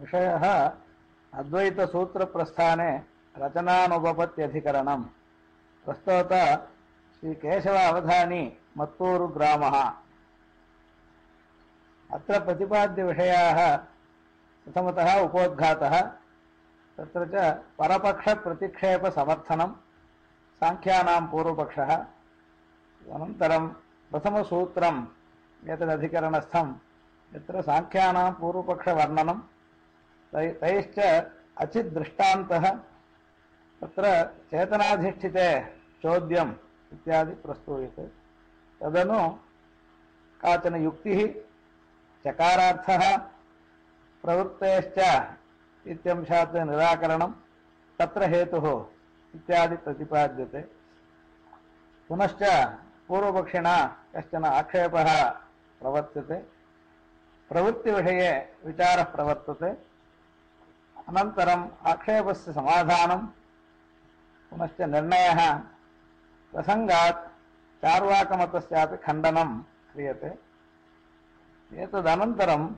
विषयः अद्वैतसूत्रप्रस्थाने रचनानुपपत्त्यधिकरणम् प्रस्तोत श्रीकेशव अवधानी मत्तूरुग्रामः अत्र प्रतिपाद्यविषयाः प्रथमतः उपोद्घातः। तत्र च परपक्षप्रतिक्षेपसमर्थनं साङ्ख्यानां पूर्वपक्षः। अनन्तरं प्रथमसूत्रम् एतदधिकरणस्थं यत्र साङ्ख्यानां पूर्वपक्षवर्णनं तैश्च अचिद्दृष्टान्तः तत्र चेतनाधिष्ठिते चोद्यम् इत्यादि प्रस्तूयते। तदनु काचन युक्तिः चकारार्थः प्रवृत्तेश्च इत्यंशात् निराकरणं तत्र हेतुः इत्यादि प्रतिपाद्यते। पुनश्च पूर्वपक्षिणा कश्चन आक्षेपः प्रवर्तते प्रवृत्तिविषये विचारः प्रवर्तते। अनन्तरम् आक्षेपस्य समाधानं पुनश्च निर्णयः। प्रसङ्गात् चार्वाकमतस्यापि खण्डनं क्रियते। एतदनन्तरम्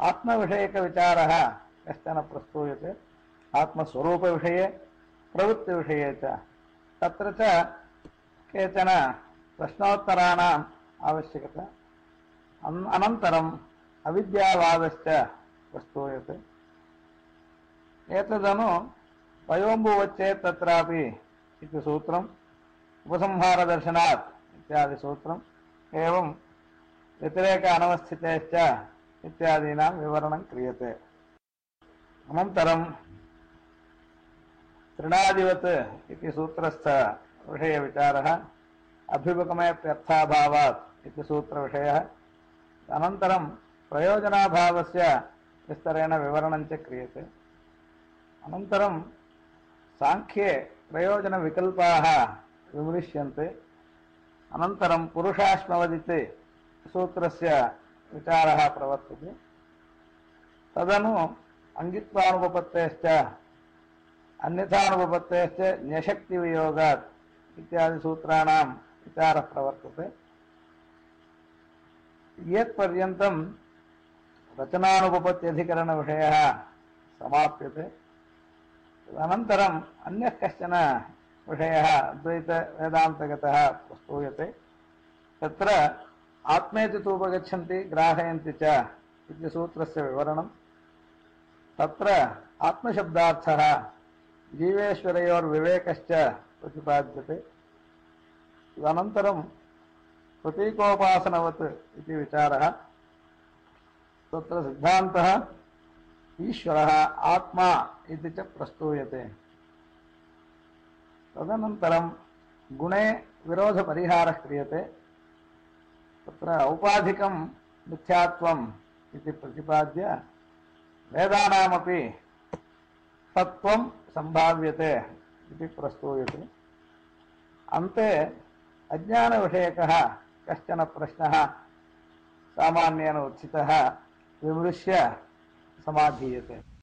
आत्मविषयकविचारः कश्चन प्रस्तूयते। आत्मस्वरूपविषये, प्रवृत्तिविषये च। तत्र च केचन प्रश्नोत्तराणाम् आवश्यकता। अनन्तरम् अविद्यावादश्च प्रस्तूयते। एतदनु वयोम्बुवच्चेत् तत्रापि इति सूत्रम्, उपसंहारदर्शनात् इत्यादि सूत्रम्, एवं व्यतिरेक अनवस्थितेश्च इत्यादीनां विवरणं क्रियते। अनन्तरं तृणादिवत् इति सूत्रस्थ विषयविचारः अभ्युपगमयप्यर्थाभावात् इति सूत्रविषयः, अनन्तरं प्रयोजनाभावस्य विस्तरेण विवरणञ्च क्रियते। अनन्तरं साङ्ख्ये प्रयोजनविकल्पाः विमृश्यन्ते। अनन्तरं पुरुषाश्मवदिति सूत्रस्य विचारः प्रवर्तते। तदनु अङ्गित्वानुपपत्तेश्च, अन्यथानुपपत्तेश्च, न्यशक्तिवियोगात् इत्यादिसूत्राणां विचारः प्रवर्तते। यत्पर्यन्तं रचनानुपपत्त्यधिकरणविषयः समाप्यते। तदनन्तरम् अन्यः कश्चन विषयः अद्वैतवेदान्तगतः प्रस्तूयते। तत्र आत्मेति तूपगच्छन्ति ग्राहयन्ति च इति सूत्रस्य विवरणं तत्र आत्मशब्दार्थः जीवेश्वरयोर्विवेकश्च प्रतिपाद्यते। तदनन्तरं प्रतीकोपासनवत् इति विचारः। तत्र सिद्धान्तः ईश्वरः आत्मा इति च प्रस्तूयते। तदनन्तरं गुणे विरोधपरिहारः क्रियते। तत्र औपाधिकं मिथ्यात्वम् इति प्रतिपाद्य वेदानामपि तत्त्वं सम्भाव्यते इति प्रस्तूयते। अन्ते अज्ञानविषयकः कश्चन प्रश्नः सामान्येन उत्थितः विमृश्य समाधीयते